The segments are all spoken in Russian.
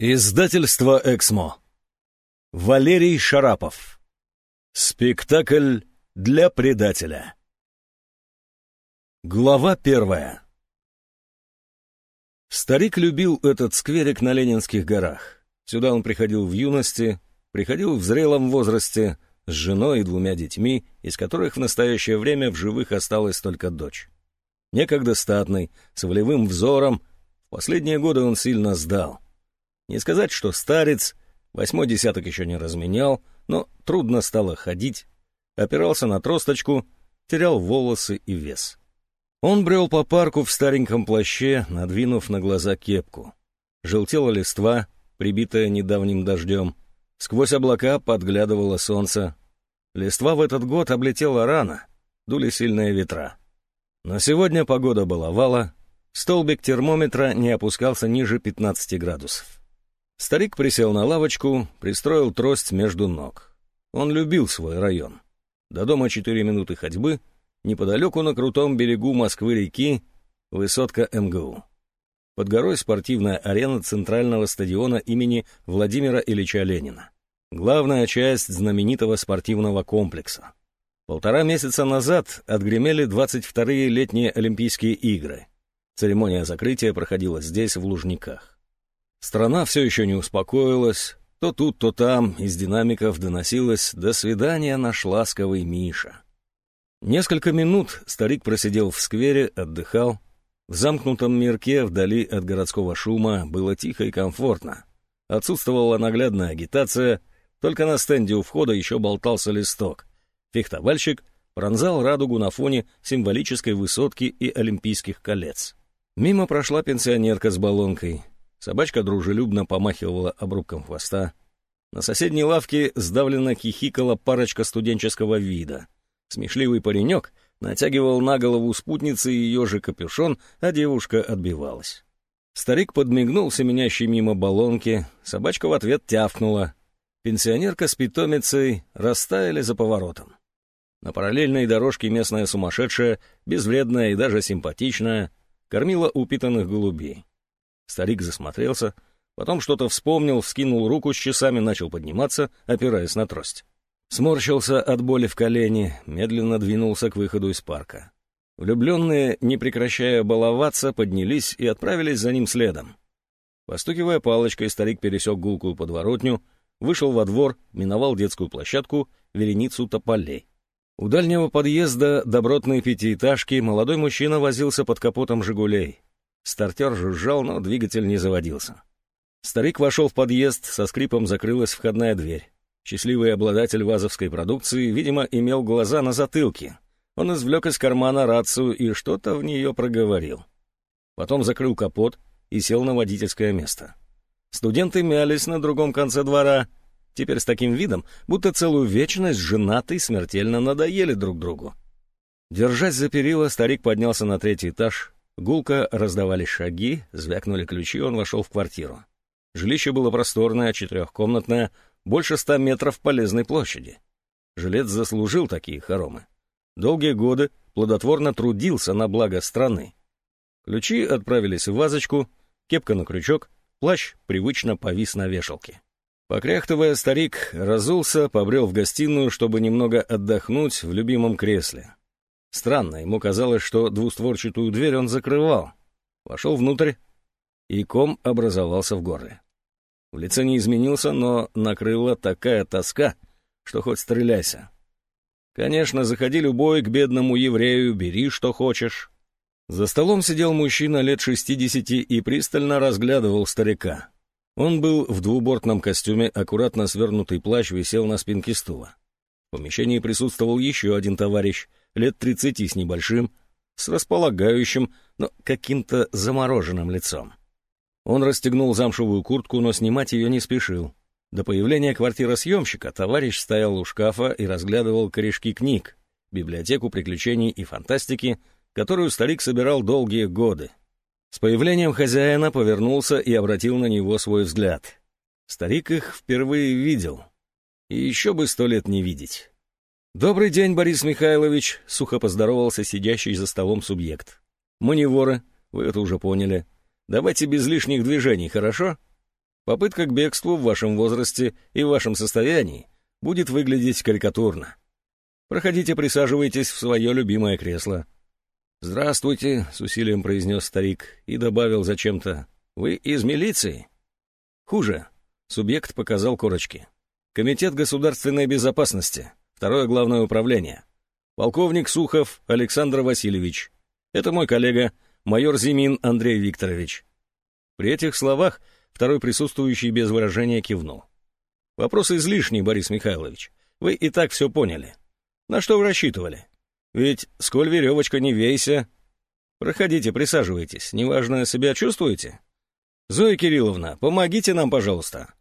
Издательство «Эксмо». Валерий Шарапов. Спектакль для предателя. Глава первая. Старик любил этот скверик на Ленинских горах. Сюда он приходил в юности, приходил в зрелом возрасте, с женой и двумя детьми, из которых в настоящее время в живых осталась только дочь. Некогда статный, с волевым взором, в последние годы он сильно сдал — не сказать, что старец, восьмой десяток еще не разменял, но трудно стало ходить, опирался на тросточку, терял волосы и вес. Он брел по парку в стареньком плаще, надвинув на глаза кепку. Желтела листва, прибитая недавним дождем. Сквозь облака подглядывало солнце. Листва в этот год облетела рано, дули сильные ветра. Но сегодня погода баловала, столбик термометра не опускался ниже 15 градусов. Старик присел на лавочку, пристроил трость между ног. Он любил свой район. До дома четыре минуты ходьбы, неподалеку на крутом берегу Москвы-реки, высотка МГУ. Под горой спортивная арена центрального стадиона имени Владимира Ильича Ленина. Главная часть знаменитого спортивного комплекса. Полтора месяца назад отгремели 22-е летние Олимпийские игры. Церемония закрытия проходила здесь, в Лужниках. Страна все еще не успокоилась. То тут, то там из динамиков доносилось «До свидания, наш ласковый Миша». Несколько минут старик просидел в сквере, отдыхал. В замкнутом мирке, вдали от городского шума, было тихо и комфортно. Отсутствовала наглядная агитация, только на стенде у входа еще болтался листок. Фехтовальщик пронзал радугу на фоне символической высотки и олимпийских колец. Мимо прошла пенсионерка с баллонкой. Собачка дружелюбно помахивала обрубком хвоста. На соседней лавке сдавленно хихикала парочка студенческого вида. Смешливый паренек натягивал на голову спутницы ее же капюшон, а девушка отбивалась. Старик подмигнул семенящей мимо баллонки, собачка в ответ тявкнула. Пенсионерка с питомицей растаяли за поворотом. На параллельной дорожке местная сумасшедшая, безвредная и даже симпатичная, кормила упитанных голубей. Старик засмотрелся, потом что-то вспомнил, вскинул руку с часами, начал подниматься, опираясь на трость. Сморщился от боли в колене, медленно двинулся к выходу из парка. Влюбленные, не прекращая баловаться, поднялись и отправились за ним следом. Постукивая палочкой, старик пересек гулкую подворотню, вышел во двор, миновал детскую площадку, вереницу тополей. У дальнего подъезда добротной пятиэтажки молодой мужчина возился под капотом «Жигулей». Стартер жужжал, но двигатель не заводился. Старик вошел в подъезд, со скрипом закрылась входная дверь. Счастливый обладатель вазовской продукции, видимо, имел глаза на затылке. Он извлек из кармана рацию и что-то в нее проговорил. Потом закрыл капот и сел на водительское место. Студенты мялись на другом конце двора, теперь с таким видом, будто целую вечность женатый смертельно надоели друг другу. Держась за перила, старик поднялся на третий этаж, Гулко раздавались шаги, звякнули ключи, он вошел в квартиру. Жилище было просторное, четырехкомнатное, больше ста метров полезной площади. Жилец заслужил такие хоромы. Долгие годы плодотворно трудился на благо страны. Ключи отправились в вазочку, кепка на крючок, плащ привычно повис на вешалке. Покряхтывая, старик разулся, побрел в гостиную, чтобы немного отдохнуть в любимом кресле. Странно, ему казалось, что двустворчатую дверь он закрывал. Вошел внутрь, и ком образовался в горле. В лице не изменился, но накрыла такая тоска, что хоть стреляйся. Конечно, заходи любой к бедному еврею, бери, что хочешь. За столом сидел мужчина лет шестидесяти и пристально разглядывал старика. Он был в двубортном костюме, аккуратно свернутый плащ висел на спинке стула. В помещении присутствовал еще один товарищ, лет тридцати с небольшим, с располагающим, но каким-то замороженным лицом. Он расстегнул замшевую куртку, но снимать ее не спешил. До появления квартиросъемщика товарищ стоял у шкафа и разглядывал корешки книг, библиотеку приключений и фантастики, которую старик собирал долгие годы. С появлением хозяина повернулся и обратил на него свой взгляд. Старик их впервые видел. И еще бы сто лет не видеть. «Добрый день, Борис Михайлович», — сухо поздоровался сидящий за столом субъект. «Мы не воры, вы это уже поняли. Давайте без лишних движений, хорошо?» Попытка к бегству в вашем возрасте и в вашем состоянии будет выглядеть карикатурно. Проходите, присаживайтесь в свое любимое кресло. «Здравствуйте», — с усилием произнес старик и добавил зачем-то. «Вы из милиции?» «Хуже», — субъект показал корочки. «Комитет государственной безопасности, второе главное управление. Полковник Сухов Александр Васильевич. Это мой коллега, майор Зимин Андрей Викторович». При этих словах второй присутствующий без выражения кивнул. «Вопрос излишний, Борис Михайлович. Вы и так все поняли. На что вы рассчитывали? Ведь, сколь веревочка не вейся... Проходите, присаживайтесь. Неважно, себя чувствуете? Зоя Кирилловна, помогите нам, пожалуйста.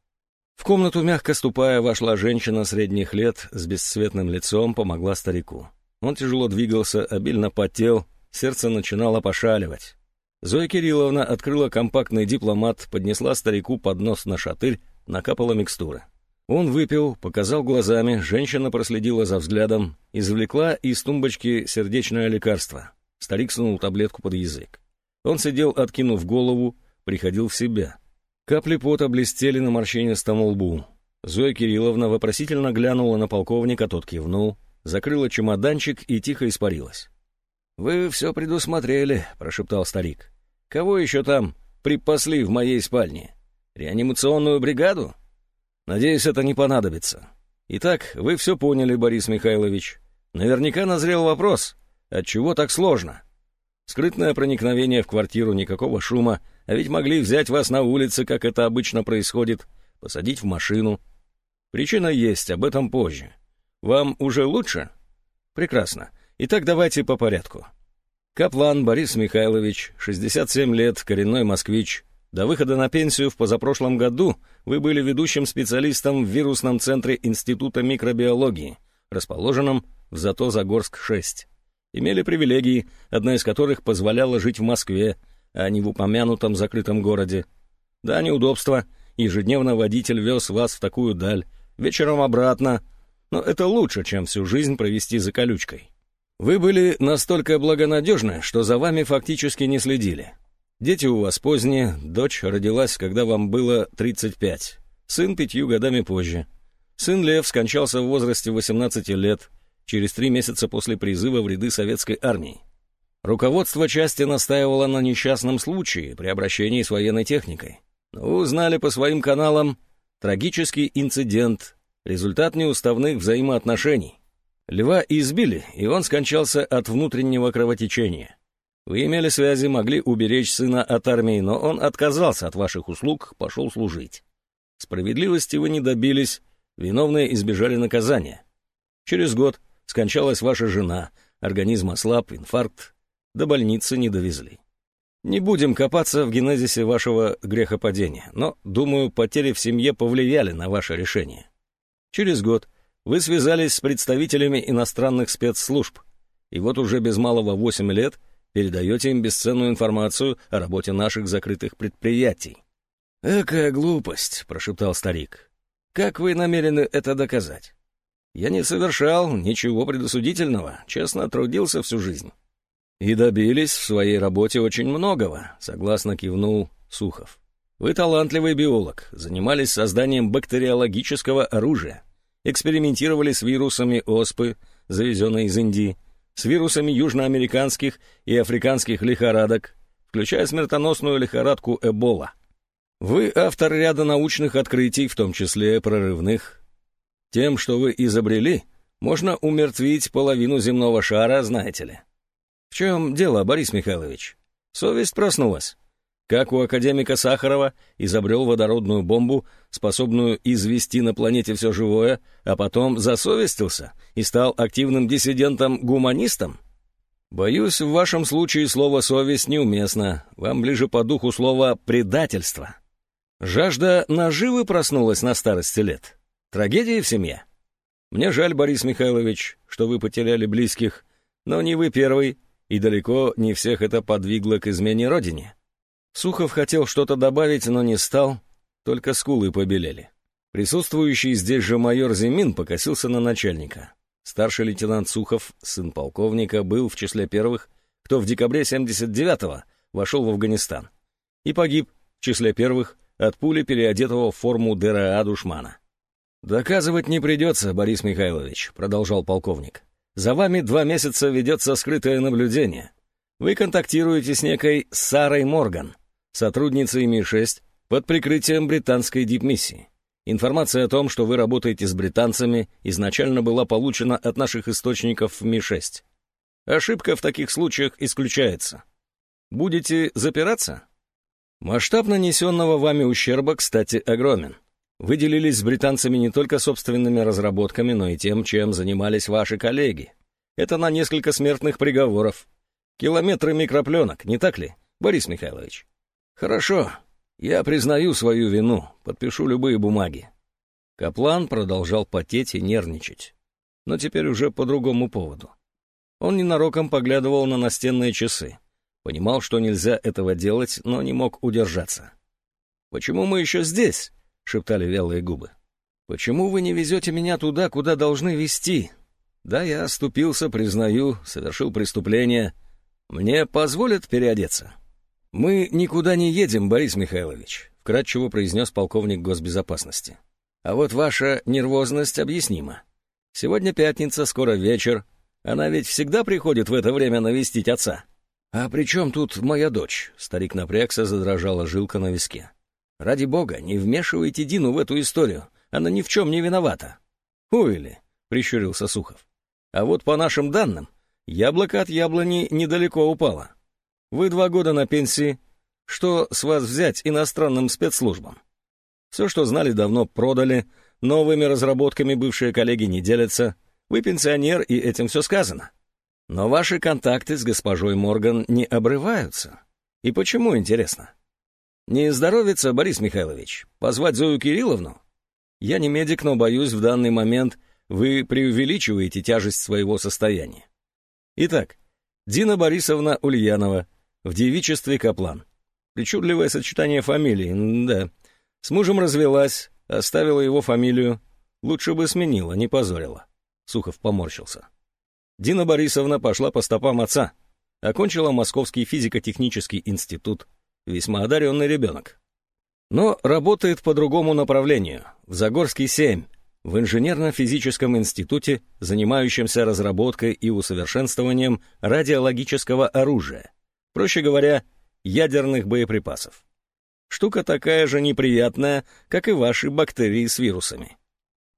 В комнату, мягко ступая, вошла женщина средних лет с бесцветным лицом, помогла старику. Он тяжело двигался, обильно потел, сердце начинало пошаливать. Зоя Кирилловна открыла компактный дипломат, поднесла старику поднос на шатырь, накапала микстуры. Он выпил, показал глазами, женщина проследила за взглядом, извлекла из тумбочки сердечное лекарство. Старик сунул таблетку под язык. Он сидел, откинув голову, приходил в себя. Капли пота блестели на морщинистом лбу. Зоя Кирилловна вопросительно глянула на полковника, тот кивнул, закрыла чемоданчик и тихо испарилась. «Вы все предусмотрели», — прошептал старик. «Кого еще там припасли в моей спальне? Реанимационную бригаду?» Надеюсь, это не понадобится. Итак, вы все поняли, Борис Михайлович. Наверняка назрел вопрос, отчего так сложно? Скрытное проникновение в квартиру, никакого шума, а ведь могли взять вас на улице, как это обычно происходит, посадить в машину. Причина есть, об этом позже. Вам уже лучше? Прекрасно. Итак, давайте по порядку. Каплан Борис Михайлович, 67 лет, коренной москвич, до выхода на пенсию в позапрошлом году вы были ведущим специалистом в вирусном центре Института микробиологии, расположенном в Зато-Загорск-6. Имели привилегии, одна из которых позволяла жить в Москве, а не в упомянутом закрытом городе. Да, неудобства. Ежедневно водитель вез вас в такую даль, вечером обратно. Но это лучше, чем всю жизнь провести за колючкой. Вы были настолько благонадежны, что за вами фактически не следили. Дети у вас поздние, дочь родилась, когда вам было 35, сын пятью годами позже. Сын Лев скончался в возрасте 18 лет, через три месяца после призыва в ряды советской армии. Руководство части настаивало на несчастном случае при обращении с военной техникой. Но узнали по своим каналам трагический инцидент, результат неуставных взаимоотношений. Льва избили, и он скончался от внутреннего кровотечения. Вы имели связи, могли уберечь сына от армии, но он отказался от ваших услуг, пошел служить. Справедливости вы не добились, виновные избежали наказания. Через год скончалась ваша жена, организм ослаб, инфаркт, до больницы не довезли. Не будем копаться в генезисе вашего грехопадения, но, думаю, потери в семье повлияли на ваше решение. Через год вы связались с представителями иностранных спецслужб, и вот уже без малого 8 лет передаете им бесценную информацию о работе наших закрытых предприятий». «Экая глупость», — прошептал старик. «Как вы намерены это доказать?» «Я не совершал ничего предосудительного, честно трудился всю жизнь». «И добились в своей работе очень многого», — согласно кивнул Сухов. «Вы талантливый биолог, занимались созданием бактериологического оружия, экспериментировали с вирусами оспы, завезенной из Индии, с вирусами южноамериканских и африканских лихорадок, включая смертоносную лихорадку Эбола. Вы автор ряда научных открытий, в том числе прорывных. Тем, что вы изобрели, можно умертвить половину земного шара, знаете ли. В чем дело, Борис Михайлович? Совесть проснулась как у академика Сахарова изобрел водородную бомбу, способную извести на планете все живое, а потом засовестился и стал активным диссидентом-гуманистом? Боюсь, в вашем случае слово «совесть» неуместно, вам ближе по духу слово «предательство». Жажда наживы проснулась на старости лет. Трагедии в семье. Мне жаль, Борис Михайлович, что вы потеряли близких, но не вы первый, и далеко не всех это подвигло к измене родине. Сухов хотел что-то добавить, но не стал, только скулы побелели. Присутствующий здесь же майор Зимин покосился на начальника. Старший лейтенант Сухов, сын полковника, был в числе первых, кто в декабре 79-го вошел в Афганистан и погиб в числе первых от пули, переодетого в форму ДРА душмана. «Доказывать не придется, Борис Михайлович», — продолжал полковник. «За вами два месяца ведется скрытое наблюдение. Вы контактируете с некой Сарой Морган, сотрудницей Ми-6, под прикрытием британской дипмиссии. Информация о том, что вы работаете с британцами, изначально была получена от наших источников в Ми-6. Ошибка в таких случаях исключается. Будете запираться? Масштаб нанесенного вами ущерба, кстати, огромен. Вы делились с британцами не только собственными разработками, но и тем, чем занимались ваши коллеги. Это на несколько смертных приговоров. Километры микропленок, не так ли, Борис Михайлович? Хорошо, я признаю свою вину, подпишу любые бумаги. Каплан продолжал потеть и нервничать, но теперь уже по другому поводу. Он ненароком поглядывал на настенные часы. Понимал, что нельзя этого делать, но не мог удержаться. «Почему мы еще здесь?» — шептали вялые губы. «Почему вы не везете меня туда, куда должны везти? Да, я оступился, признаю, совершил преступление. Мне позволят переодеться?» «Мы никуда не едем, Борис Михайлович», — вкратчиво произнес полковник госбезопасности. «А вот ваша нервозность объяснима. Сегодня пятница, скоро вечер, она ведь всегда приходит в это время навестить отца. А при чем тут моя дочь? Старик напрягся, задрожала жилка на виске. Ради бога, не вмешивайте Дину в эту историю. Она ни в чем не виновата. Увели, прищурился Сухов. А вот по нашим данным, яблоко от яблони недалеко упало. Вы два года на пенсии. Что с вас взять иностранным спецслужбам? Все, что знали, давно продали. Новыми разработками бывшие коллеги не делятся. Вы пенсионер, и этим все сказано. Но ваши контакты с госпожой Морган не обрываются. И почему, интересно? Не здоровится, Борис Михайлович? Позвать Зою Кирилловну? Я не медик, но боюсь, в данный момент вы преувеличиваете тяжесть своего состояния. Итак, Дина Борисовна Ульянова, в девичестве Каплан. Причудливое сочетание фамилий, да. С мужем развелась, оставила его фамилию. Лучше бы сменила, не позорила. Сухов поморщился. Дина Борисовна пошла по стопам отца. Окончила Московский физико-технический институт. Весьма одаренный ребенок. Но работает по другому направлению. В Загорский 7, в инженерно-физическом институте, занимающемся разработкой и усовершенствованием радиологического оружия. Проще говоря, ядерных боеприпасов. Штука такая же неприятная, как и ваши бактерии с вирусами.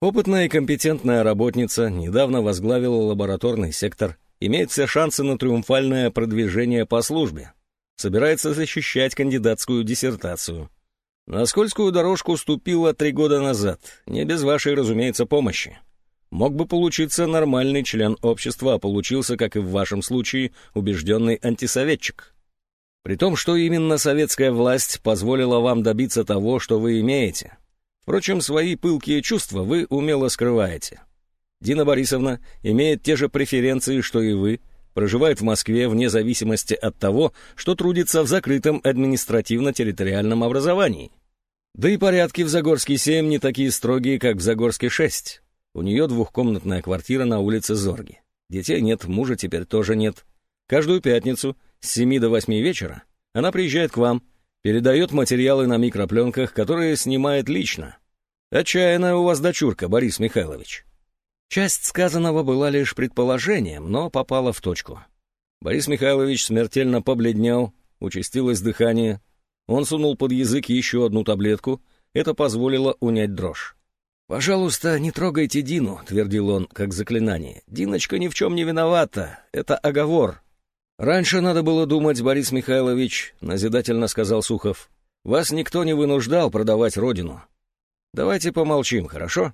Опытная и компетентная работница недавно возглавила лабораторный сектор, имеет все шансы на триумфальное продвижение по службе, собирается защищать кандидатскую диссертацию. На скользкую дорожку ступила три года назад, не без вашей, разумеется, помощи. Мог бы получиться нормальный член общества, а получился, как и в вашем случае, убежденный антисоветчик. При том, что именно советская власть позволила вам добиться того, что вы имеете — Впрочем, свои пылкие чувства вы умело скрываете. Дина Борисовна имеет те же преференции, что и вы, проживает в Москве вне зависимости от того, что трудится в закрытом административно-территориальном образовании. Да и порядки в Загорске 7 не такие строгие, как в Загорске 6. У нее двухкомнатная квартира на улице Зорги. Детей нет, мужа теперь тоже нет. Каждую пятницу с 7 до 8 вечера она приезжает к вам, передает материалы на микропленках, которые снимает лично. Отчаянная у вас дочурка, Борис Михайлович. Часть сказанного была лишь предположением, но попала в точку. Борис Михайлович смертельно побледнел, участилось дыхание. Он сунул под язык еще одну таблетку, это позволило унять дрожь. «Пожалуйста, не трогайте Дину», — твердил он, как заклинание. «Диночка ни в чем не виновата. Это оговор». «Раньше надо было думать, Борис Михайлович», — назидательно сказал Сухов. «Вас никто не вынуждал продавать родину. Давайте помолчим, хорошо?»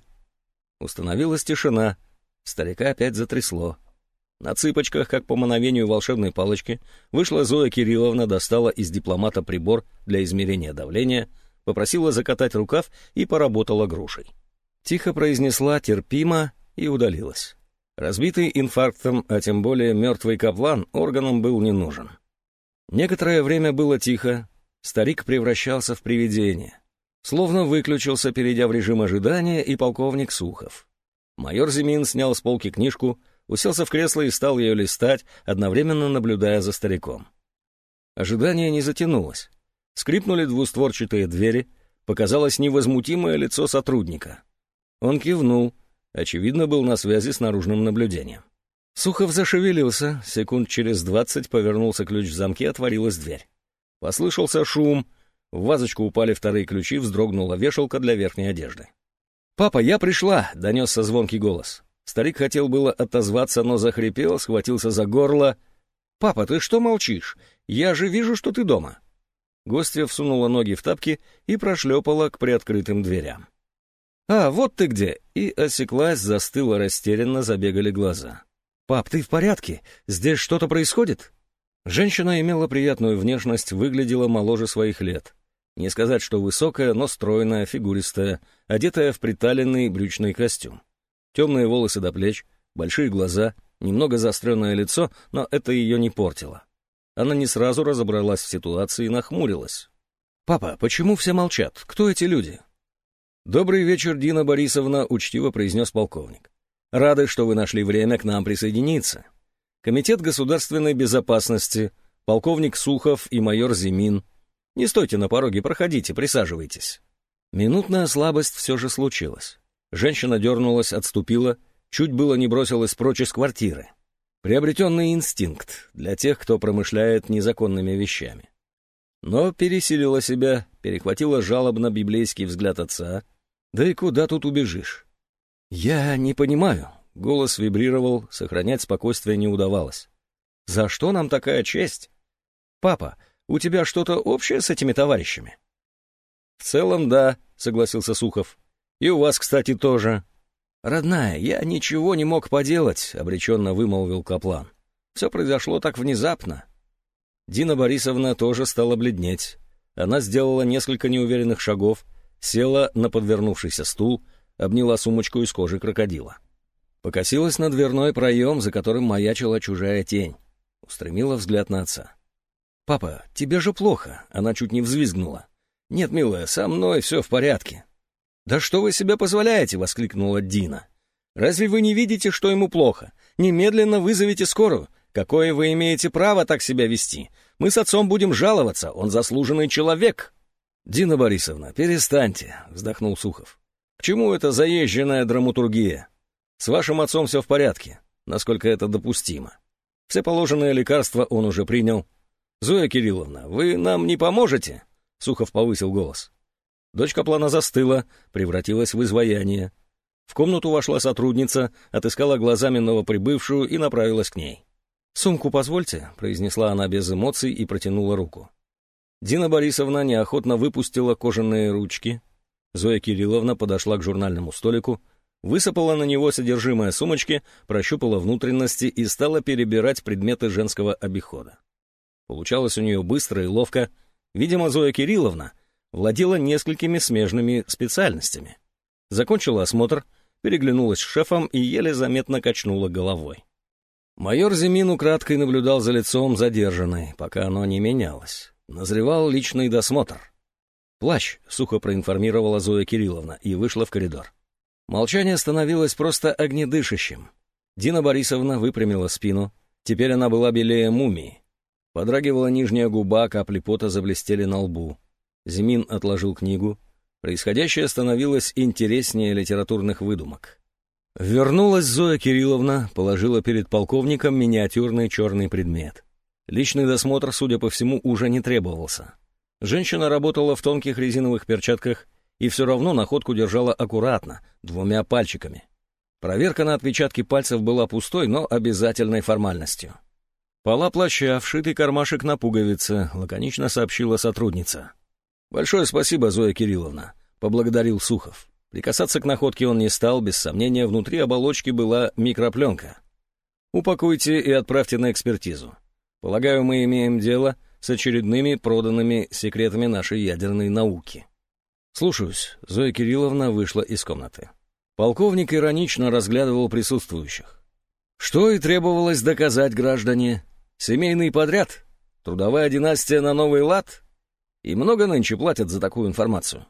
Установилась тишина. Старика опять затрясло. На цыпочках, как по мановению волшебной палочки, вышла Зоя Кирилловна, достала из дипломата прибор для измерения давления, попросила закатать рукав и поработала грушей. Тихо произнесла «терпимо» и удалилась. Разбитый инфарктом, а тем более мертвый каплан, органам был не нужен. Некоторое время было тихо, старик превращался в привидение. Словно выключился, перейдя в режим ожидания, и полковник Сухов. Майор Зимин снял с полки книжку, уселся в кресло и стал ее листать, одновременно наблюдая за стариком. Ожидание не затянулось. Скрипнули двустворчатые двери, показалось невозмутимое лицо сотрудника. Он кивнул, очевидно, был на связи с наружным наблюдением. Сухов зашевелился, секунд через двадцать повернулся ключ в замке, отворилась дверь. Послышался шум, в вазочку упали вторые ключи, вздрогнула вешалка для верхней одежды. «Папа, я пришла!» — донесся звонкий голос. Старик хотел было отозваться, но захрипел, схватился за горло. «Папа, ты что молчишь? Я же вижу, что ты дома!» Гостья всунула ноги в тапки и прошлепала к приоткрытым дверям. «А, вот ты где!» И осеклась, застыла растерянно, забегали глаза. «Пап, ты в порядке? Здесь что-то происходит?» Женщина имела приятную внешность, выглядела моложе своих лет. Не сказать, что высокая, но стройная, фигуристая, одетая в приталенный брючный костюм. Темные волосы до плеч, большие глаза, немного заостренное лицо, но это ее не портило. Она не сразу разобралась в ситуации и нахмурилась. «Папа, почему все молчат? Кто эти люди?» «Добрый вечер, Дина Борисовна», — учтиво произнес полковник. Рады, что вы нашли время к нам присоединиться. Комитет государственной безопасности, полковник Сухов и майор Зимин. Не стойте на пороге, проходите, присаживайтесь. Минутная слабость все же случилась. Женщина дернулась, отступила, чуть было не бросилась прочь из квартиры. Приобретенный инстинкт для тех, кто промышляет незаконными вещами. Но пересилила себя, перехватила жалобно библейский взгляд отца. Да и куда тут убежишь? «Я не понимаю». Голос вибрировал, сохранять спокойствие не удавалось. «За что нам такая честь?» «Папа, у тебя что-то общее с этими товарищами?» «В целом, да», — согласился Сухов. «И у вас, кстати, тоже». «Родная, я ничего не мог поделать», — обреченно вымолвил Каплан. «Все произошло так внезапно». Дина Борисовна тоже стала бледнеть. Она сделала несколько неуверенных шагов, села на подвернувшийся стул — обняла сумочку из кожи крокодила. Покосилась на дверной проем, за которым маячила чужая тень. Устремила взгляд на отца. «Папа, тебе же плохо!» — она чуть не взвизгнула. «Нет, милая, со мной все в порядке». «Да что вы себе позволяете?» — воскликнула Дина. «Разве вы не видите, что ему плохо? Немедленно вызовите скорую. Какое вы имеете право так себя вести? Мы с отцом будем жаловаться, он заслуженный человек». «Дина Борисовна, перестаньте», — вздохнул Сухов. К чему эта заезженная драматургия? С вашим отцом все в порядке, насколько это допустимо. Все положенные лекарства он уже принял. Зоя Кирилловна, вы нам не поможете? Сухов повысил голос. Дочка плана застыла, превратилась в изваяние. В комнату вошла сотрудница, отыскала глазами новоприбывшую и направилась к ней. «Сумку позвольте», — произнесла она без эмоций и протянула руку. Дина Борисовна неохотно выпустила кожаные ручки, Зоя Кирилловна подошла к журнальному столику, высыпала на него содержимое сумочки, прощупала внутренности и стала перебирать предметы женского обихода. Получалось у нее быстро и ловко. Видимо, Зоя Кирилловна владела несколькими смежными специальностями. Закончила осмотр, переглянулась с шефом и еле заметно качнула головой. Майор Зимин украдкой наблюдал за лицом задержанной, пока оно не менялось. Назревал личный досмотр — «Плащ», — сухо проинформировала Зоя Кирилловна и вышла в коридор. Молчание становилось просто огнедышащим. Дина Борисовна выпрямила спину. Теперь она была белее мумии. Подрагивала нижняя губа, капли пота заблестели на лбу. Зимин отложил книгу. Происходящее становилось интереснее литературных выдумок. Вернулась Зоя Кирилловна, положила перед полковником миниатюрный черный предмет. Личный досмотр, судя по всему, уже не требовался. Женщина работала в тонких резиновых перчатках и все равно находку держала аккуратно, двумя пальчиками. Проверка на отпечатки пальцев была пустой, но обязательной формальностью. «Пола плаща, вшитый кармашек на пуговице», — лаконично сообщила сотрудница. «Большое спасибо, Зоя Кирилловна», — поблагодарил Сухов. Прикасаться к находке он не стал, без сомнения, внутри оболочки была микропленка. «Упакуйте и отправьте на экспертизу. Полагаю, мы имеем дело с очередными проданными секретами нашей ядерной науки. «Слушаюсь», — Зоя Кирилловна вышла из комнаты. Полковник иронично разглядывал присутствующих. Что и требовалось доказать граждане. Семейный подряд? Трудовая династия на новый лад? И много нынче платят за такую информацию?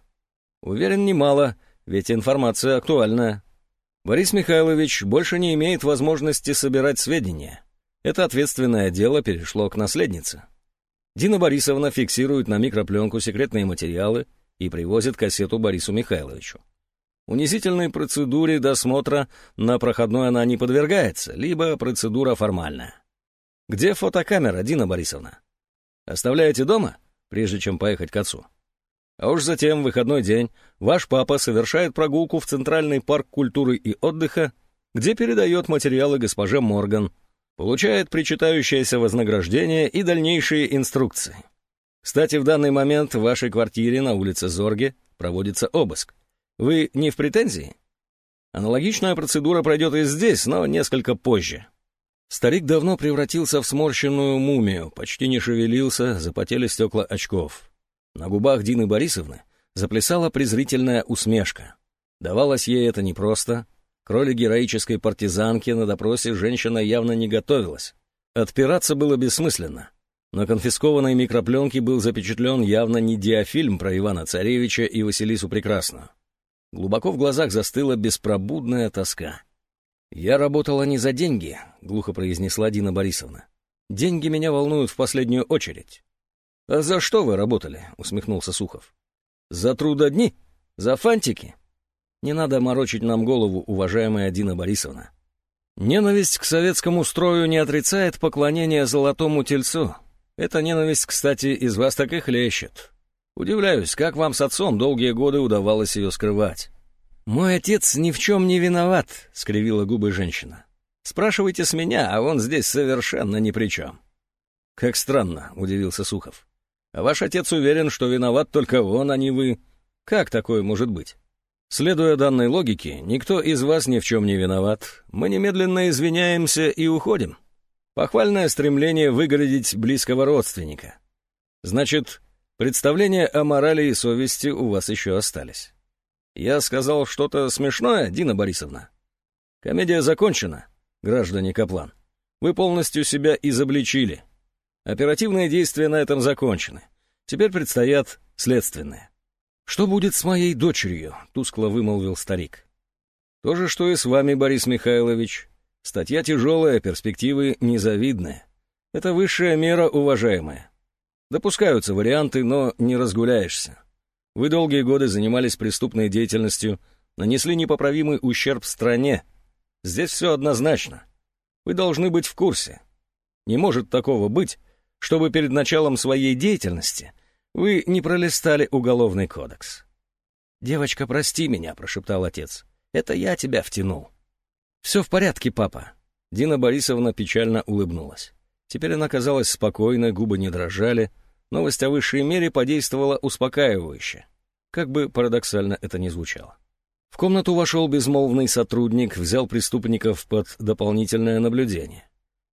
Уверен, немало, ведь информация актуальная. Борис Михайлович больше не имеет возможности собирать сведения. Это ответственное дело перешло к наследнице. Дина Борисовна фиксирует на микропленку секретные материалы и привозит кассету Борису Михайловичу. Унизительной процедуре досмотра на проходной она не подвергается, либо процедура формальная. Где фотокамера, Дина Борисовна? Оставляете дома, прежде чем поехать к отцу? А уж затем, в выходной день, ваш папа совершает прогулку в Центральный парк культуры и отдыха, где передает материалы госпоже Морган, получает причитающееся вознаграждение и дальнейшие инструкции. Кстати, в данный момент в вашей квартире на улице Зорге проводится обыск. Вы не в претензии? Аналогичная процедура пройдет и здесь, но несколько позже. Старик давно превратился в сморщенную мумию, почти не шевелился, запотели стекла очков. На губах Дины Борисовны заплясала презрительная усмешка. Давалось ей это непросто. К роли героической партизанки на допросе женщина явно не готовилась. Отпираться было бессмысленно. На конфискованной микропленке был запечатлен явно не диафильм про Ивана Царевича и Василису Прекрасную. Глубоко в глазах застыла беспробудная тоска. «Я работала не за деньги», — глухо произнесла Дина Борисовна. «Деньги меня волнуют в последнюю очередь. «А за что вы работали?» — усмехнулся Сухов. «За трудодни? За фантики?» «Не надо морочить нам голову, уважаемая Дина Борисовна. Ненависть к советскому строю не отрицает поклонение золотому тельцу. Эта ненависть, кстати, из вас так и хлещет. Удивляюсь, как вам с отцом долгие годы удавалось ее скрывать». «Мой отец ни в чем не виноват», — скривила губы женщина. «Спрашивайте с меня, а он здесь совершенно ни при чем». «Как странно», — удивился Сухов. А ваш отец уверен, что виноват только он, а не вы. Как такое может быть? Следуя данной логике, никто из вас ни в чем не виноват. Мы немедленно извиняемся и уходим. Похвальное стремление выглядеть близкого родственника. Значит, представления о морали и совести у вас еще остались. Я сказал что-то смешное, Дина Борисовна? Комедия закончена, граждане Каплан. Вы полностью себя изобличили. Оперативные действия на этом закончены. Теперь предстоят следственные. «Что будет с моей дочерью?» — тускло вымолвил старик. «То же, что и с вами, Борис Михайлович. Статья тяжелая, перспективы незавидные. Это высшая мера, уважаемая. Допускаются варианты, но не разгуляешься. Вы долгие годы занимались преступной деятельностью, нанесли непоправимый ущерб стране. Здесь все однозначно. Вы должны быть в курсе. Не может такого быть, чтобы перед началом своей деятельности вы не пролистали уголовный кодекс. «Девочка, прости меня», — прошептал отец. «Это я тебя втянул». «Все в порядке, папа». Дина Борисовна печально улыбнулась. Теперь она казалась спокойной, губы не дрожали. Новость о высшей мере подействовала успокаивающе. Как бы парадоксально это ни звучало. В комнату вошел безмолвный сотрудник, взял преступников под дополнительное наблюдение.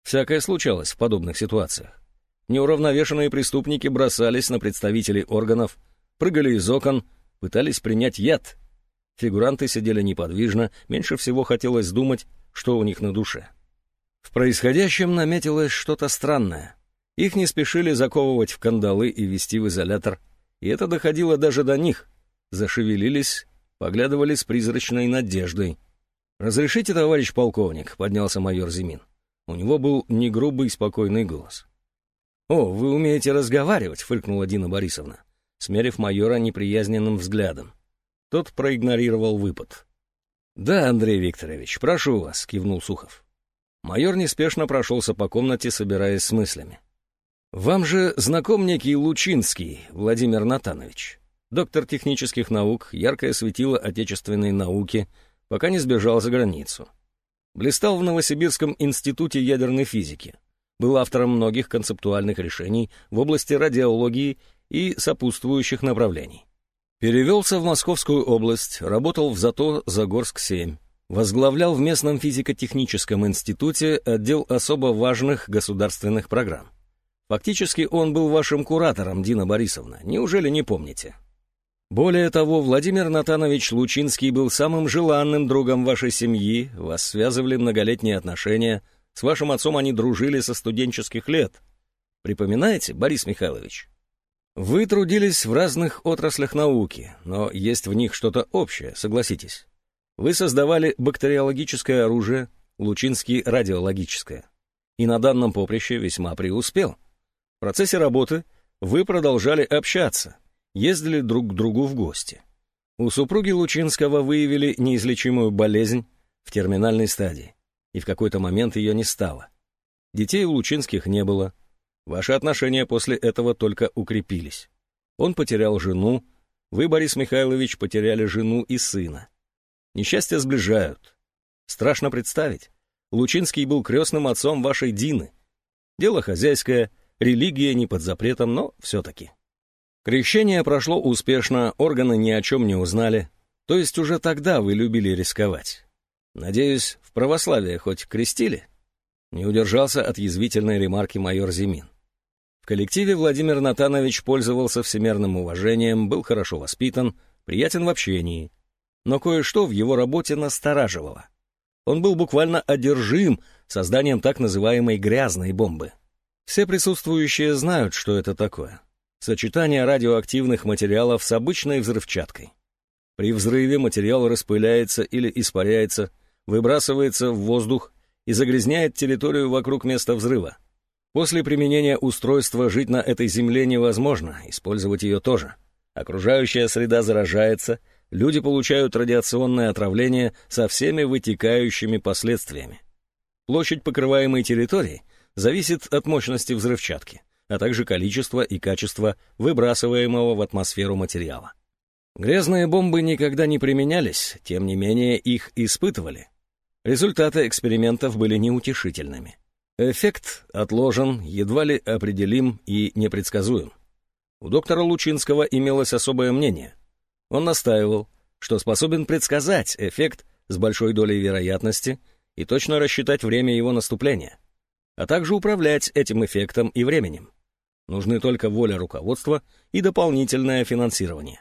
Всякое случалось в подобных ситуациях. Неуравновешенные преступники бросались на представителей органов, прыгали из окон, пытались принять яд. Фигуранты сидели неподвижно, меньше всего хотелось думать, что у них на душе. В происходящем наметилось что-то странное. Их не спешили заковывать в кандалы и вести в изолятор, и это доходило даже до них. Зашевелились, поглядывали с призрачной надеждой. «Разрешите, товарищ полковник?» — поднялся майор Зимин. У него был негрубый спокойный голос. «О, вы умеете разговаривать», — фыркнула Дина Борисовна, смерив майора неприязненным взглядом. Тот проигнорировал выпад. «Да, Андрей Викторович, прошу вас», — кивнул Сухов. Майор неспешно прошелся по комнате, собираясь с мыслями. «Вам же знаком некий Лучинский Владимир Натанович, доктор технических наук, яркое светило отечественной науки, пока не сбежал за границу. Блистал в Новосибирском институте ядерной физики, был автором многих концептуальных решений в области радиологии и сопутствующих направлений. Перевелся в Московскую область, работал в ЗАТО Загорск-7, возглавлял в местном физико-техническом институте отдел особо важных государственных программ. Фактически он был вашим куратором, Дина Борисовна, неужели не помните? Более того, Владимир Натанович Лучинский был самым желанным другом вашей семьи, вас связывали многолетние отношения – с вашим отцом они дружили со студенческих лет. Припоминаете, Борис Михайлович? Вы трудились в разных отраслях науки, но есть в них что-то общее, согласитесь. Вы создавали бактериологическое оружие, Лучинский — радиологическое. И на данном поприще весьма преуспел. В процессе работы вы продолжали общаться, ездили друг к другу в гости. У супруги Лучинского выявили неизлечимую болезнь в терминальной стадии, и в какой-то момент ее не стало. Детей у Лучинских не было. Ваши отношения после этого только укрепились. Он потерял жену, вы, Борис Михайлович, потеряли жену и сына. Несчастья сближают. Страшно представить. Лучинский был крестным отцом вашей Дины. Дело хозяйское, религия не под запретом, но все-таки. Крещение прошло успешно, органы ни о чем не узнали. То есть уже тогда вы любили рисковать. Надеюсь, в православие хоть крестили? Не удержался от язвительной ремарки майор Зимин. В коллективе Владимир Натанович пользовался всемерным уважением, был хорошо воспитан, приятен в общении. Но кое-что в его работе настораживало. Он был буквально одержим созданием так называемой «грязной бомбы». Все присутствующие знают, что это такое. Сочетание радиоактивных материалов с обычной взрывчаткой. При взрыве материал распыляется или испаряется, выбрасывается в воздух и загрязняет территорию вокруг места взрыва. После применения устройства жить на этой земле невозможно, использовать ее тоже. Окружающая среда заражается, люди получают радиационное отравление со всеми вытекающими последствиями. Площадь покрываемой территории зависит от мощности взрывчатки, а также количества и качества выбрасываемого в атмосферу материала. Грязные бомбы никогда не применялись, тем не менее их испытывали. Результаты экспериментов были неутешительными. Эффект отложен, едва ли определим и непредсказуем. У доктора Лучинского имелось особое мнение. Он настаивал, что способен предсказать эффект с большой долей вероятности и точно рассчитать время его наступления, а также управлять этим эффектом и временем. Нужны только воля руководства и дополнительное финансирование.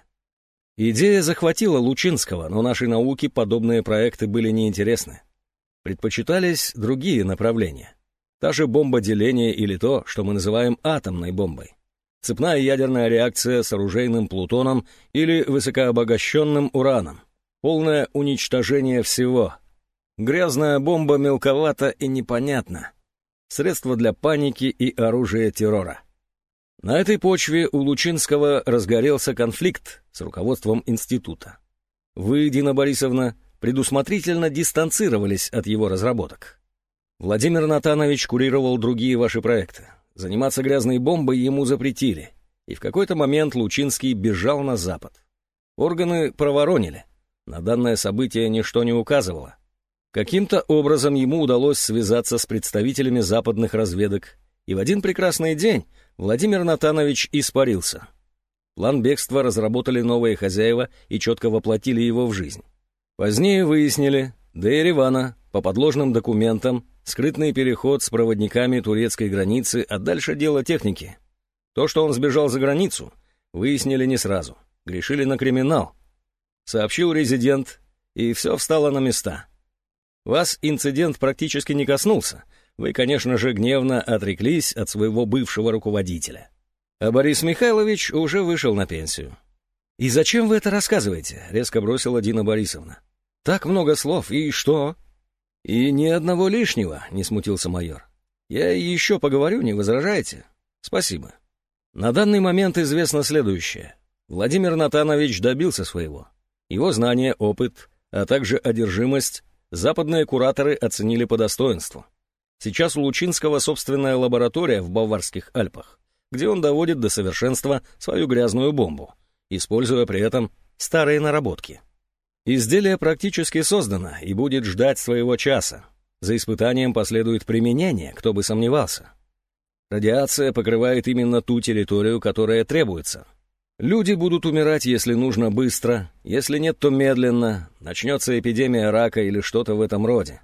Идея захватила Лучинского, но нашей науке подобные проекты были неинтересны. Предпочитались другие направления. Та же бомба деления или то, что мы называем атомной бомбой. Цепная ядерная реакция с оружейным плутоном или высокообогащенным ураном. Полное уничтожение всего. Грязная бомба мелковата и непонятна. Средство для паники и оружие террора. На этой почве у Лучинского разгорелся конфликт с руководством института. Вы, Дина Борисовна, предусмотрительно дистанцировались от его разработок. Владимир Натанович курировал другие ваши проекты. Заниматься грязной бомбой ему запретили. И в какой-то момент Лучинский бежал на запад. Органы проворонили. На данное событие ничто не указывало. Каким-то образом ему удалось связаться с представителями западных разведок, и в один прекрасный день Владимир Натанович испарился. План бегства разработали новые хозяева и четко воплотили его в жизнь. Позднее выяснили, до Еревана, по подложным документам, скрытный переход с проводниками турецкой границы, а дальше дело техники. То, что он сбежал за границу, выяснили не сразу. Грешили на криминал. Сообщил резидент, и все встало на места. Вас инцидент практически не коснулся. Вы, конечно же, гневно отреклись от своего бывшего руководителя. А Борис Михайлович уже вышел на пенсию. «И зачем вы это рассказываете?» — резко бросила Дина Борисовна. «Так много слов, и что?» «И ни одного лишнего», — не смутился майор. «Я еще поговорю, не возражаете?» «Спасибо». На данный момент известно следующее. Владимир Натанович добился своего. Его знания, опыт, а также одержимость западные кураторы оценили по достоинству. Сейчас у Лучинского собственная лаборатория в Баварских Альпах, где он доводит до совершенства свою грязную бомбу, используя при этом старые наработки. Изделие практически создано и будет ждать своего часа. За испытанием последует применение, кто бы сомневался. Радиация покрывает именно ту территорию, которая требуется. Люди будут умирать, если нужно быстро, если нет, то медленно, начнется эпидемия рака или что-то в этом роде.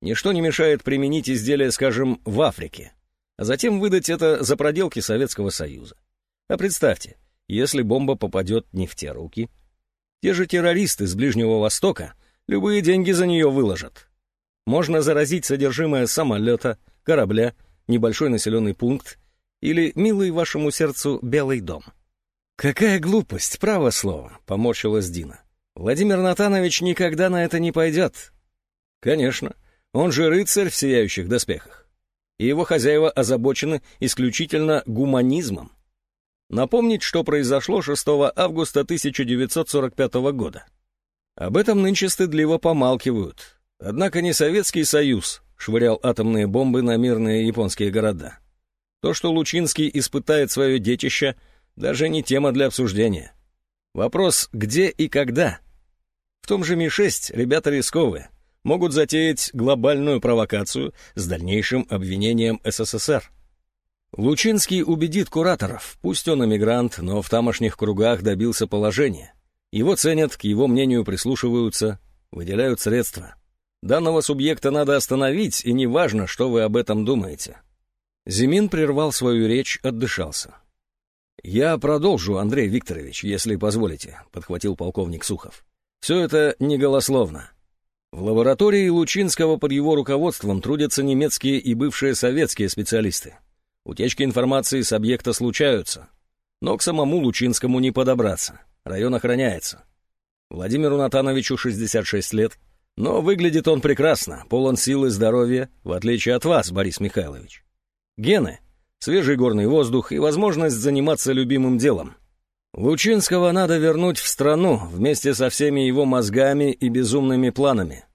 Ничто не мешает применить изделие, скажем, в Африке, а затем выдать это за проделки Советского Союза. А представьте, если бомба попадет не в те руки — те же террористы с Ближнего Востока любые деньги за нее выложат. Можно заразить содержимое самолета, корабля, небольшой населенный пункт или, милый вашему сердцу, Белый дом. «Какая глупость, право слово», — поморщилась Дина. «Владимир Натанович никогда на это не пойдет». «Конечно, он же рыцарь в сияющих доспехах. И его хозяева озабочены исключительно гуманизмом. напомнить, что произошло 6 августа 1945 года. Об этом нынче стыдливо помалкивают. Однако не Советский Союз швырял атомные бомбы на мирные японские города. То, что Лучинский испытает свое детище, даже не тема для обсуждения. Вопрос «где и когда?» В том же Ми-6 ребята рисковые, могут затеять глобальную провокацию с дальнейшим обвинением СССР. Лучинский убедит кураторов, пусть он эмигрант, но в тамошних кругах добился положения. Его ценят, к его мнению прислушиваются, выделяют средства. Данного субъекта надо остановить, и неважно, что вы об этом думаете. Зимин прервал свою речь, отдышался. «Я продолжу, Андрей Викторович, если позволите», — подхватил полковник Сухов. «Все это не голословно. В лаборатории Лучинского под его руководством трудятся немецкие и бывшие советские специалисты. Утечки информации с объекта случаются, но к самому Лучинскому не подобраться. Район охраняется. Владимиру Натановичу 66 лет, но выглядит он прекрасно, полон сил и здоровья, в отличие от вас, Борис Михайлович. Гены, свежий горный воздух и возможность заниматься любимым делом. Лучинского надо вернуть в страну вместе со всеми его мозгами и безумными планами.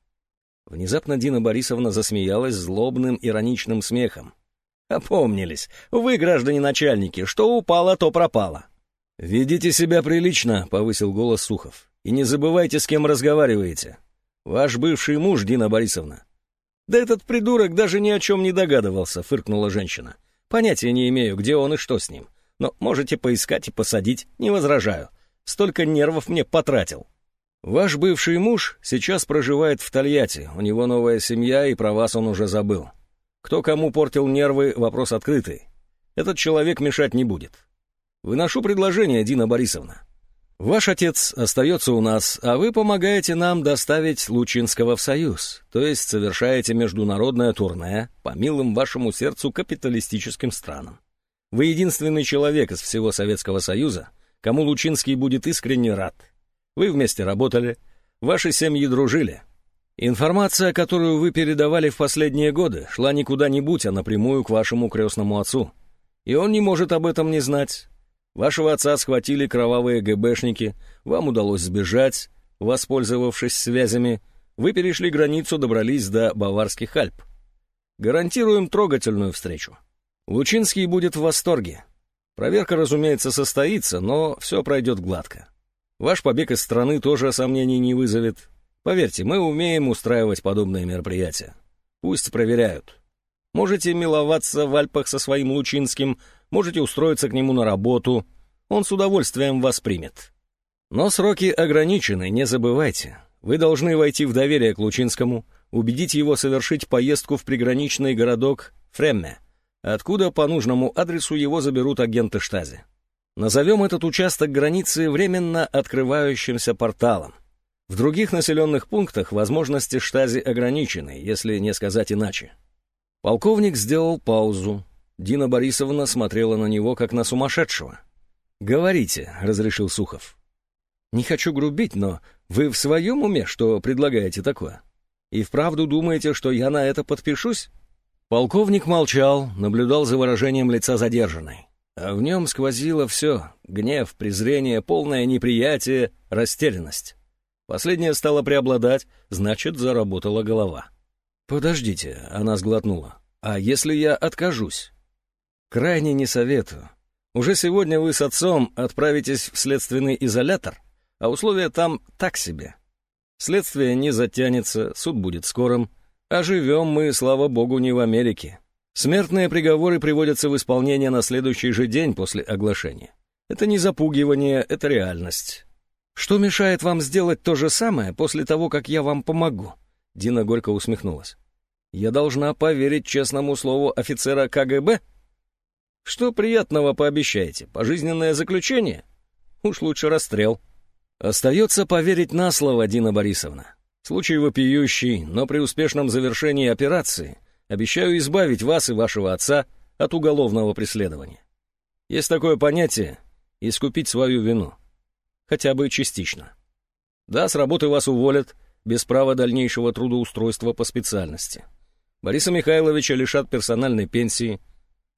Внезапно Дина Борисовна засмеялась злобным ироничным смехом. «Опомнились. Вы, граждане начальники, что упало, то пропало». «Ведите себя прилично», — повысил голос Сухов. «И не забывайте, с кем разговариваете. Ваш бывший муж, Дина Борисовна». «Да этот придурок даже ни о чем не догадывался», — фыркнула женщина. «Понятия не имею, где он и что с ним но можете поискать и посадить, не возражаю. Столько нервов мне потратил. Ваш бывший муж сейчас проживает в Тольятти, у него новая семья, и про вас он уже забыл. Кто кому портил нервы, вопрос открытый. Этот человек мешать не будет. Выношу предложение, Дина Борисовна. Ваш отец остается у нас, а вы помогаете нам доставить Лучинского в Союз, то есть совершаете международное турне по милым вашему сердцу капиталистическим странам. Вы единственный человек из всего Советского Союза, кому Лучинский будет искренне рад. Вы вместе работали, ваши семьи дружили. Информация, которую вы передавали в последние годы, шла не куда-нибудь, а напрямую к вашему крестному отцу. И он не может об этом не знать. Вашего отца схватили кровавые ГБшники, вам удалось сбежать, воспользовавшись связями, вы перешли границу, добрались до Баварских Альп. Гарантируем трогательную встречу. Лучинский будет в восторге. Проверка, разумеется, состоится, но все пройдет гладко. Ваш побег из страны тоже сомнений не вызовет. Поверьте, мы умеем устраивать подобные мероприятия. Пусть проверяют. Можете миловаться в Альпах со своим Лучинским, можете устроиться к нему на работу. Он с удовольствием вас примет. Но сроки ограничены, не забывайте. Вы должны войти в доверие к Лучинскому, убедить его совершить поездку в приграничный городок Фремме — откуда по нужному адресу его заберут агенты штази. Назовем этот участок границы временно открывающимся порталом. В других населенных пунктах возможности штази ограничены, если не сказать иначе. Полковник сделал паузу. Дина Борисовна смотрела на него, как на сумасшедшего. «Говорите», — разрешил Сухов. «Не хочу грубить, но вы в своем уме, что предлагаете такое? И вправду думаете, что я на это подпишусь?» Полковник молчал, наблюдал за выражением лица задержанной. А в нем сквозило все — гнев, презрение, полное неприятие, растерянность. Последнее стало преобладать, значит, заработала голова. «Подождите», — она сглотнула. «А если я откажусь?» «Крайне не советую. Уже сегодня вы с отцом отправитесь в следственный изолятор, а условия там так себе. Следствие не затянется, суд будет скорым, а живем мы, слава богу, не в Америке. Смертные приговоры приводятся в исполнение на следующий же день после оглашения. Это не запугивание, это реальность. Что мешает вам сделать то же самое после того, как я вам помогу? Дина горько усмехнулась. Я должна поверить честному слову офицера КГБ? Что приятного пообещаете? Пожизненное заключение? Уж лучше расстрел. Остается поверить на слово, Дина Борисовна. Случай вопиющий, но при успешном завершении операции обещаю избавить вас и вашего отца от уголовного преследования. Есть такое понятие — искупить свою вину. Хотя бы частично. Да, с работы вас уволят, без права дальнейшего трудоустройства по специальности. Бориса Михайловича лишат персональной пенсии.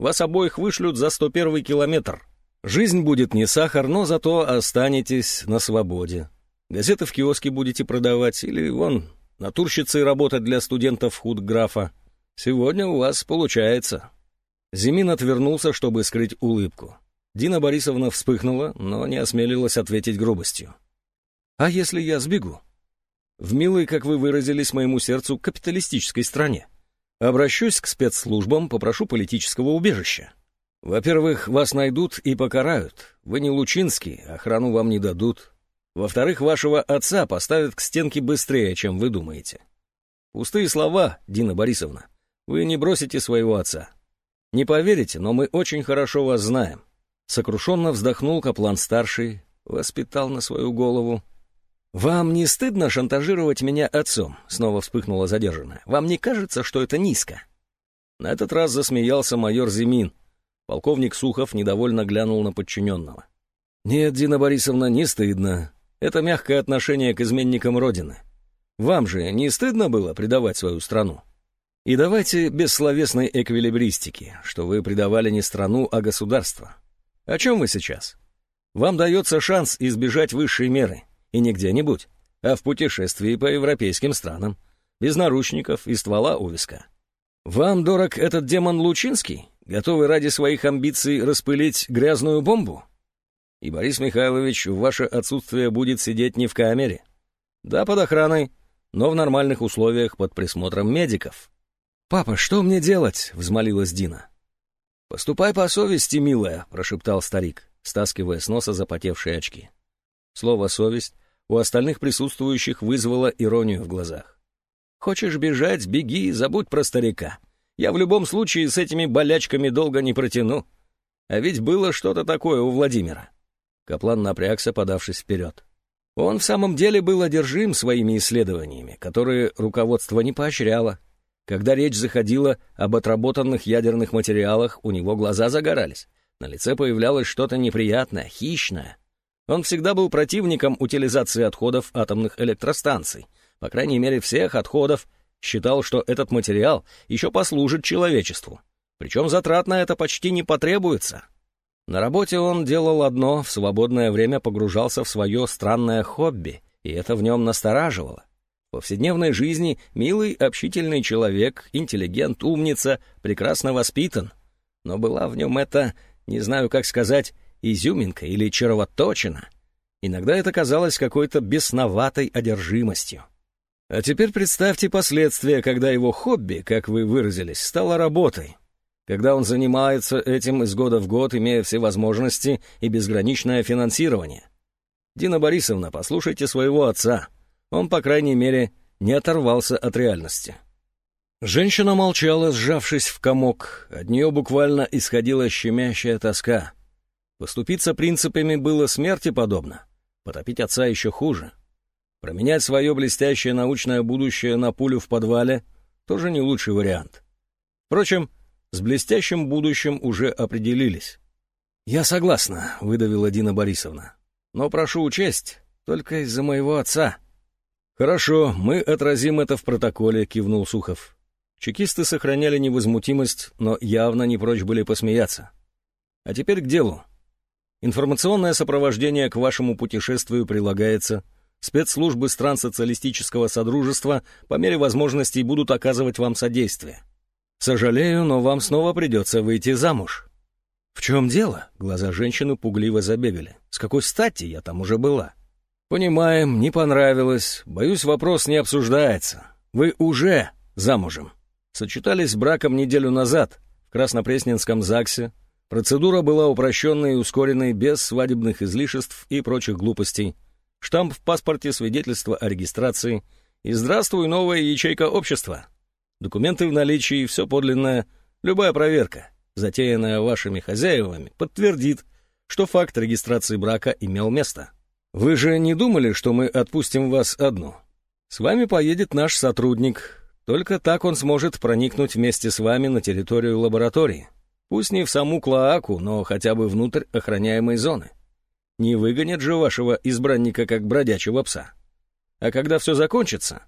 Вас обоих вышлют за 101 километр. Жизнь будет не сахар, но зато останетесь на свободе. Газеты в киоске будете продавать или, вон, натурщицей работать для студентов худграфа. Сегодня у вас получается». Зимин отвернулся, чтобы скрыть улыбку. Дина Борисовна вспыхнула, но не осмелилась ответить грубостью. «А если я сбегу?» «В милой, как вы выразились, моему сердцу капиталистической стране. Обращусь к спецслужбам, попрошу политического убежища. Во-первых, вас найдут и покарают. Вы не Лучинский, охрану вам не дадут. Во-вторых, вашего отца поставят к стенке быстрее, чем вы думаете. Пустые слова, Дина Борисовна. Вы не бросите своего отца. Не поверите, но мы очень хорошо вас знаем. Сокрушенно вздохнул Каплан-старший, воспитал на свою голову. «Вам не стыдно шантажировать меня отцом?» — снова вспыхнула задержанная. «Вам не кажется, что это низко?» На этот раз засмеялся майор Зимин. Полковник Сухов недовольно глянул на подчиненного. «Нет, Дина Борисовна, не стыдно. Это мягкое отношение к изменникам Родины. Вам же не стыдно было предавать свою страну? И давайте без словесной эквилибристики, что вы предавали не страну, а государство. О чем вы сейчас? Вам дается шанс избежать высшей меры, и не где-нибудь, а в путешествии по европейским странам, без наручников и ствола у виска. Вам дорог этот демон Лучинский, готовый ради своих амбиций распылить грязную бомбу? И Борис Михайлович в ваше отсутствие будет сидеть не в камере. Да, под охраной, но в нормальных условиях под присмотром медиков. «Папа, что мне делать?» — взмолилась Дина. «Поступай по совести, милая», — прошептал старик, стаскивая с носа запотевшие очки. Слово «совесть» у остальных присутствующих вызвало иронию в глазах. «Хочешь бежать, беги, забудь про старика. Я в любом случае с этими болячками долго не протяну. А ведь было что-то такое у Владимира». Каплан напрягся, подавшись вперед. Он в самом деле был одержим своими исследованиями, которые руководство не поощряло, когда речь заходила об отработанных ядерных материалах, у него глаза загорались. На лице появлялось что-то неприятное, хищное. Он всегда был противником утилизации отходов атомных электростанций. По крайней мере, всех отходов. Считал, что этот материал еще послужит человечеству. Причем затратно это почти не потребуется. На работе он делал одно, в свободное время погружался в свое странное хобби, и это в нем настораживало. В повседневной жизни милый, общительный человек, интеллигент, умница, прекрасно воспитан. Но была в нем эта, не знаю как сказать, изюминка или червоточина. Иногда это казалось какой-то бесноватой одержимостью. А теперь представьте последствия, когда его хобби, как вы выразились, стало работой. Когда он занимается этим из года в год, имея все возможности и безграничное финансирование. Дина Борисовна, послушайте своего отца — он, по крайней мере, не оторвался от реальности. Женщина молчала, сжавшись в комок. От нее буквально исходила щемящая тоска. Поступиться принципами было смерти подобно. Потопить отца еще хуже. Променять свое блестящее научное будущее на пулю в подвале — тоже не лучший вариант. Впрочем, с блестящим будущим уже определились. «Я согласна», — выдавила Дина Борисовна. «Но прошу учесть, только из-за моего отца». «Хорошо, мы отразим это в протоколе», — кивнул Сухов. Чекисты сохраняли невозмутимость, но явно не прочь были посмеяться. А теперь к делу. Информационное сопровождение к вашему путешествию прилагается. Спецслужбы стран социалистического содружества по мере возможностей будут оказывать вам содействие. Сожалею, но вам снова придется выйти замуж. В чем дело? Глаза женщины пугливо забегали. С какой стати я там уже была? «Понимаем, не понравилось. Боюсь, вопрос не обсуждается. Вы уже замужем. Сочетались с браком неделю назад в Краснопресненском ЗАГСе. Процедура была упрощенной и ускоренной, без свадебных излишеств и прочих глупостей. Штамп в паспорте, свидетельство о регистрации. И здравствуй, новая ячейка общества. Документы в наличии, все подлинное. Любая проверка, затеянная вашими хозяевами, подтвердит, что факт регистрации брака имел место». Вы же не думали, что мы отпустим вас одну? С вами поедет наш сотрудник. Только так он сможет проникнуть вместе с вами на территорию лаборатории. Пусть не в саму Клоаку, но хотя бы внутрь охраняемой зоны. Не выгонят же вашего избранника как бродячего пса. А когда все закончится,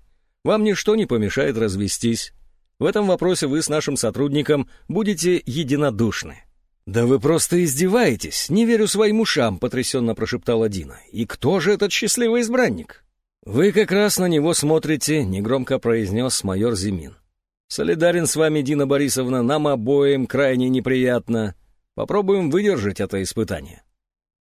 вам ничто не помешает развестись. В этом вопросе вы с нашим сотрудником будете единодушны. «Да вы просто издеваетесь! Не верю своим ушам!» — потрясенно прошептала Дина. «И кто же этот счастливый избранник?» «Вы как раз на него смотрите», — негромко произнес майор Зимин. «Солидарен с вами, Дина Борисовна, нам обоим крайне неприятно. Попробуем выдержать это испытание».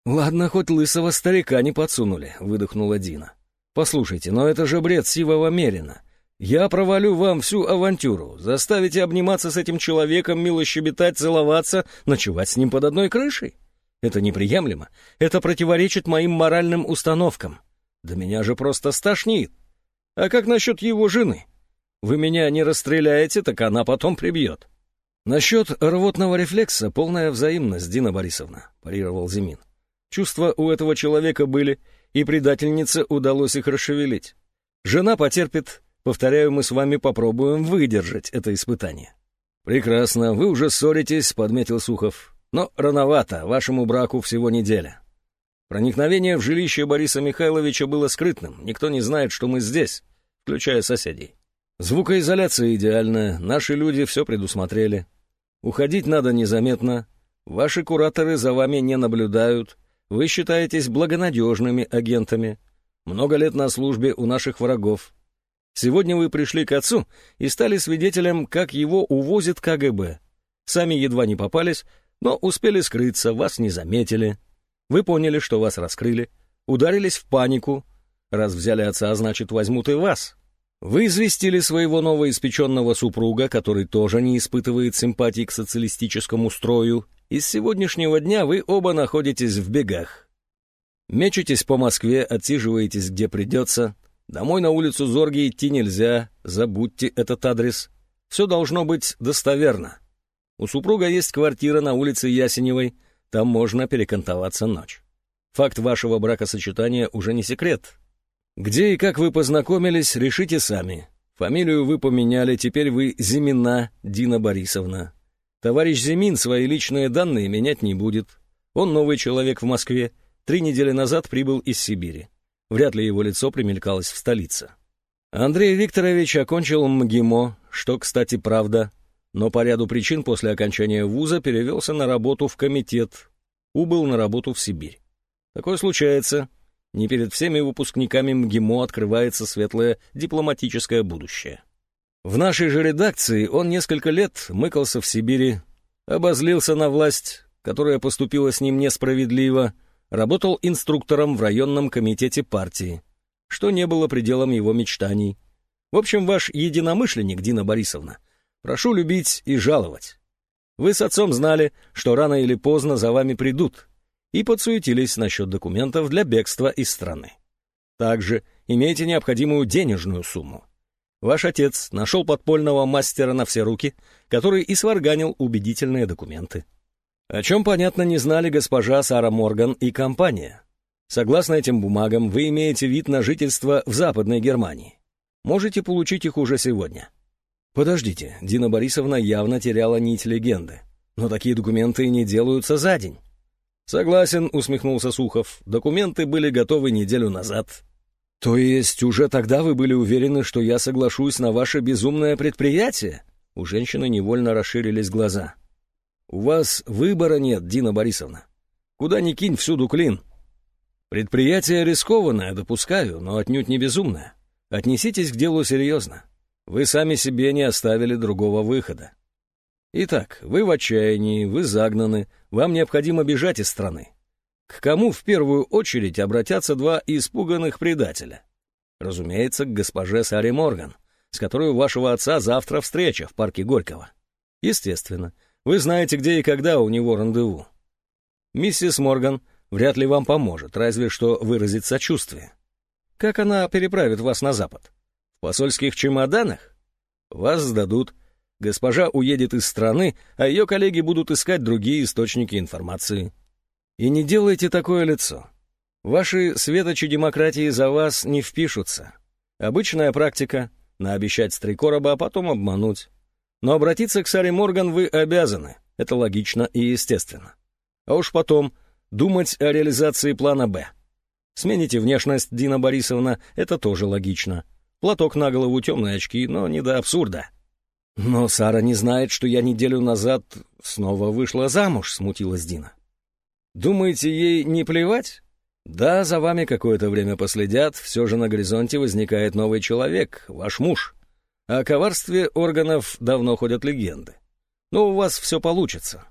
«Ладно, хоть лысого старика не подсунули», — выдохнула Дина. «Послушайте, но это же бред сивого Мерина. Я провалю вам всю авантюру, заставите обниматься с этим человеком, мило щебетать, целоваться, ночевать с ним под одной крышей. Это неприемлемо, это противоречит моим моральным установкам. Да меня же просто стошнит. А как насчет его жены? Вы меня не расстреляете, так она потом прибьет». «Насчет рвотного рефлекса полная взаимность, Дина Борисовна», — парировал Зимин. Чувства у этого человека были, и предательнице удалось их расшевелить. Жена потерпит, повторяю, мы с вами попробуем выдержать это испытание. «Прекрасно, вы уже ссоритесь», — подметил Сухов. «Но рановато, вашему браку всего неделя. Проникновение в жилище Бориса Михайловича было скрытным, никто не знает, что мы здесь, включая соседей. Звукоизоляция идеальная, наши люди все предусмотрели. Уходить надо незаметно, ваши кураторы за вами не наблюдают, вы считаетесь благонадежными агентами. Много лет на службе у наших врагов. Сегодня вы пришли к отцу и стали свидетелем, как его увозит КГБ. Сами едва не попались, но успели скрыться, вас не заметили. Вы поняли, что вас раскрыли, ударились в панику. Раз взяли отца, значит, возьмут и вас. Вы известили своего новоиспеченного супруга, который тоже не испытывает симпатии к социалистическому строю, и с сегодняшнего дня вы оба находитесь в бегах. Мечетесь по Москве, отсиживаетесь где придется. Домой на улицу Зорги идти нельзя, забудьте этот адрес. Все должно быть достоверно. У супруга есть квартира на улице Ясеневой, там можно перекантоваться ночь. Факт вашего бракосочетания уже не секрет. Где и как вы познакомились, решите сами. Фамилию вы поменяли, теперь вы Зимина Дина Борисовна. Товарищ Зимин свои личные данные менять не будет. Он новый человек в Москве, три недели назад прибыл из Сибири. Вряд ли его лицо примелькалось в столице. Андрей Викторович окончил МГИМО, что, кстати, правда, но по ряду причин после окончания вуза перевелся на работу в комитет, убыл на работу в Сибирь. Такое случается. Не перед всеми выпускниками МГИМО открывается светлое дипломатическое будущее. В нашей же редакции он несколько лет мыкался в Сибири, обозлился на власть, которая поступила с ним несправедливо, работал инструктором в районном комитете партии, что не было пределом его мечтаний. В общем, ваш единомышленник, Дина Борисовна, прошу любить и жаловать. Вы с отцом знали, что рано или поздно за вами придут, и подсуетились насчет документов для бегства из страны. Также имейте необходимую денежную сумму. Ваш отец нашел подпольного мастера на все руки, который и сварганил убедительные документы. О чем, понятно, не знали госпожа Сара Морган и компания. Согласно этим бумагам, вы имеете вид на жительство в Западной Германии. Можете получить их уже сегодня. Подождите, Дина Борисовна явно теряла нить легенды. Но такие документы не делаются за день. Согласен, усмехнулся Сухов. Документы были готовы неделю назад. «То есть уже тогда вы были уверены, что я соглашусь на ваше безумное предприятие?» У женщины невольно расширились глаза. «У вас выбора нет, Дина Борисовна. Куда ни кинь, всюду клин. Предприятие рискованное, допускаю, но отнюдь не безумное. Отнеситесь к делу серьезно. Вы сами себе не оставили другого выхода. Итак, вы в отчаянии, вы загнаны, вам необходимо бежать из страны. К кому в первую очередь обратятся два испуганных предателя? Разумеется, к госпоже Саре Морган, с которой у вашего отца завтра встреча в парке Горького. Естественно, вы знаете, где и когда у него рандеву. Миссис Морган вряд ли вам поможет, разве что выразит сочувствие. Как она переправит вас на запад? В посольских чемоданах? Вас сдадут. Госпожа уедет из страны, а ее коллеги будут искать другие источники информации. И не делайте такое лицо. Ваши светочи демократии за вас не впишутся. Обычная практика — наобещать стрекороба, а потом обмануть. Но обратиться к Саре Морган вы обязаны. Это логично и естественно. А уж потом думать о реализации плана «Б». Смените внешность, Дина Борисовна, это тоже логично. Платок на голову, темные очки, но не до абсурда. «Но Сара не знает, что я неделю назад снова вышла замуж», — смутилась Дина. «Думаете, ей не плевать?» «Да, за вами какое-то время последят, все же на горизонте возникает новый человек, ваш муж. О коварстве органов давно ходят легенды. Но у вас все получится.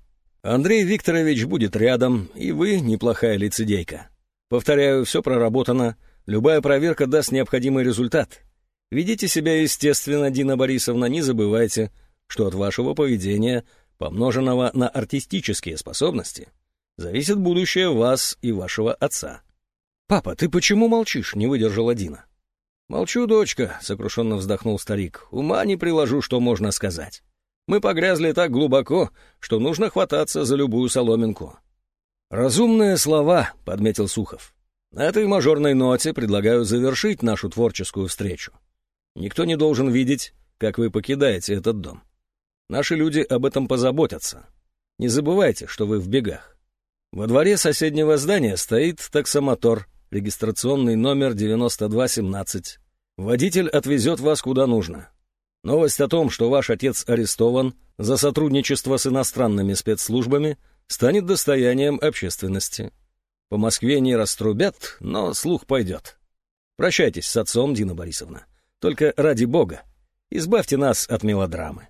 Андрей Викторович будет рядом, и вы неплохая лицедейка. Повторяю, все проработано, любая проверка даст необходимый результат. Ведите себя естественно, Дина Борисовна, не забывайте, что от вашего поведения, помноженного на артистические способности, зависит будущее вас и вашего отца. «Папа, ты почему молчишь?» — не выдержала Дина. «Молчу, дочка», — сокрушенно вздохнул старик. «Ума не приложу, что можно сказать. Мы погрязли так глубоко, что нужно хвататься за любую соломинку». «Разумные слова», — подметил Сухов. «На этой мажорной ноте предлагаю завершить нашу творческую встречу. Никто не должен видеть, как вы покидаете этот дом. Наши люди об этом позаботятся. Не забывайте, что вы в бегах. Во дворе соседнего здания стоит таксомотор, регистрационный номер 9217. Водитель отвезет вас куда нужно. Новость о том, что ваш отец арестован за сотрудничество с иностранными спецслужбами, станет достоянием общественности. По Москве не раструбят, но слух пойдет. Прощайтесь с отцом, Дина Борисовна. Только ради бога, избавьте нас от мелодрамы.